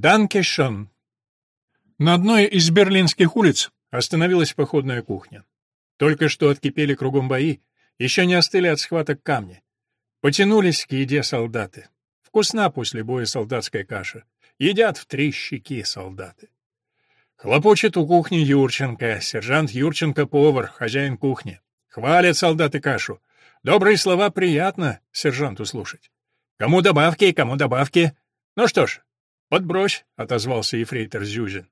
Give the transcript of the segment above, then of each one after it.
Данкешон. На одной из берлинских улиц остановилась походная кухня. Только что откипели кругом бои, еще не остыли от схваток камни. Потянулись к еде солдаты. Вкусна после боя солдатская каша. Едят в три щеки солдаты. Хлопочет у кухни Юрченко, сержант Юрченко повар, хозяин кухни. Хвалят солдаты кашу. Добрые слова приятно сержанту слушать. Кому добавки, кому добавки. Ну что ж, подбрось, отозвался ефрейтор Зюзин.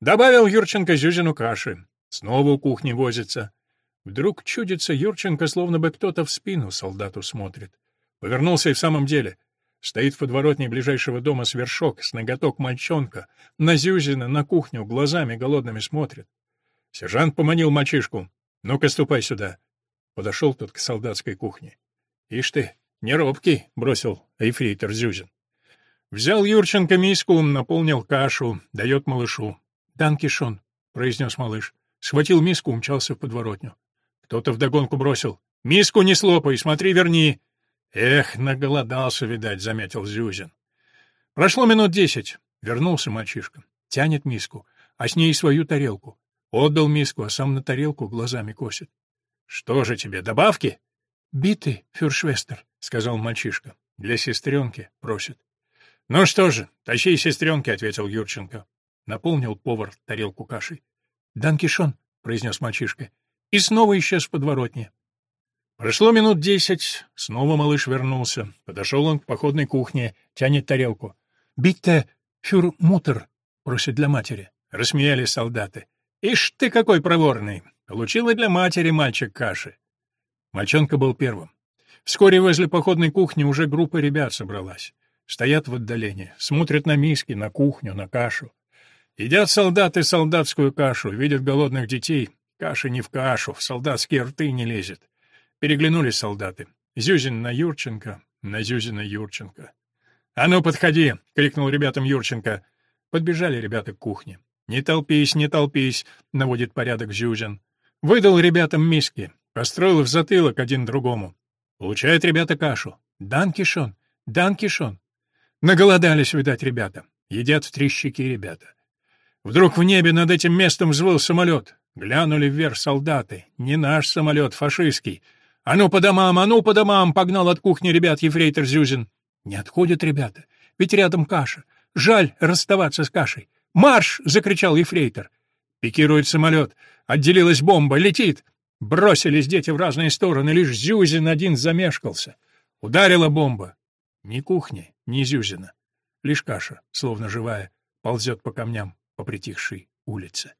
Добавил Юрченко Зюзину каши. Снова у кухни возится. Вдруг чудится Юрченко, словно бы кто-то в спину солдату смотрит. Повернулся и в самом деле. Стоит в подворотне ближайшего дома свершок, с ноготок мальчонка, на Зюзина, на кухню, глазами голодными смотрит. Сержант поманил мальчишку. «Ну-ка, ступай сюда». Подошел тот к солдатской кухне. «Ишь ты, не робкий», — бросил эйфрейтор Зюзин. Взял Юрченко миску, наполнил кашу, дает малышу. «Данкишон», — произнес малыш. Схватил миску, умчался в подворотню. Кто-то вдогонку бросил. «Миску не слопай, смотри, верни!» «Эх, наголодался, видать», — заметил Зюзин. Прошло минут десять. Вернулся мальчишка. Тянет миску, а с ней свою тарелку. Отдал миску, а сам на тарелку глазами косит. «Что же тебе, добавки?» «Биты, фюршвестер», — сказал мальчишка. «Для сестренки», — просит. «Ну что же, тащи сестренки», — ответил Юрченко. Наполнил повар тарелку кашей. «Данкишон», — произнес мальчишка. И снова исчез в подворотне. Прошло минут десять, снова малыш вернулся. Подошел он к походной кухне, тянет тарелку. «Битте фюр мутер», — просит для матери. Рассмеялись солдаты. «Ишь ты какой проворный! Получил и для матери мальчик каши». Мальчонка был первым. Вскоре возле походной кухни уже группа ребят собралась. Стоят в отдалении, смотрят на миски, на кухню, на кашу. Едят солдаты солдатскую кашу, видят голодных детей. Каша не в кашу, в солдатские рты не лезет. Переглянулись солдаты. Зюзин на Юрченко, на Зюзина Юрченко. «А ну, подходи!» — крикнул ребятам Юрченко. Подбежали ребята к кухне. «Не толпись, не толпись!» — наводит порядок Зюзин. Выдал ребятам миски, построил в затылок один другому. Получают ребята кашу. Данкишон, Данкишон. Наголодались, видать, ребята. Едят в три щеки ребята. Вдруг в небе над этим местом взвыл самолет. Глянули вверх солдаты. Не наш самолет, фашистский. «А ну по домам, а ну по домам!» — погнал от кухни ребят ефрейтор Зюзин. Не отходят ребята, ведь рядом каша. Жаль расставаться с кашей. «Марш!» — закричал ефрейтор. Пикирует самолет. Отделилась бомба. Летит. Бросились дети в разные стороны. Лишь Зюзин один замешкался. Ударила бомба. Ни кухни, ни Зюзина. Лишь каша, словно живая, ползет по камням по притихшей улице.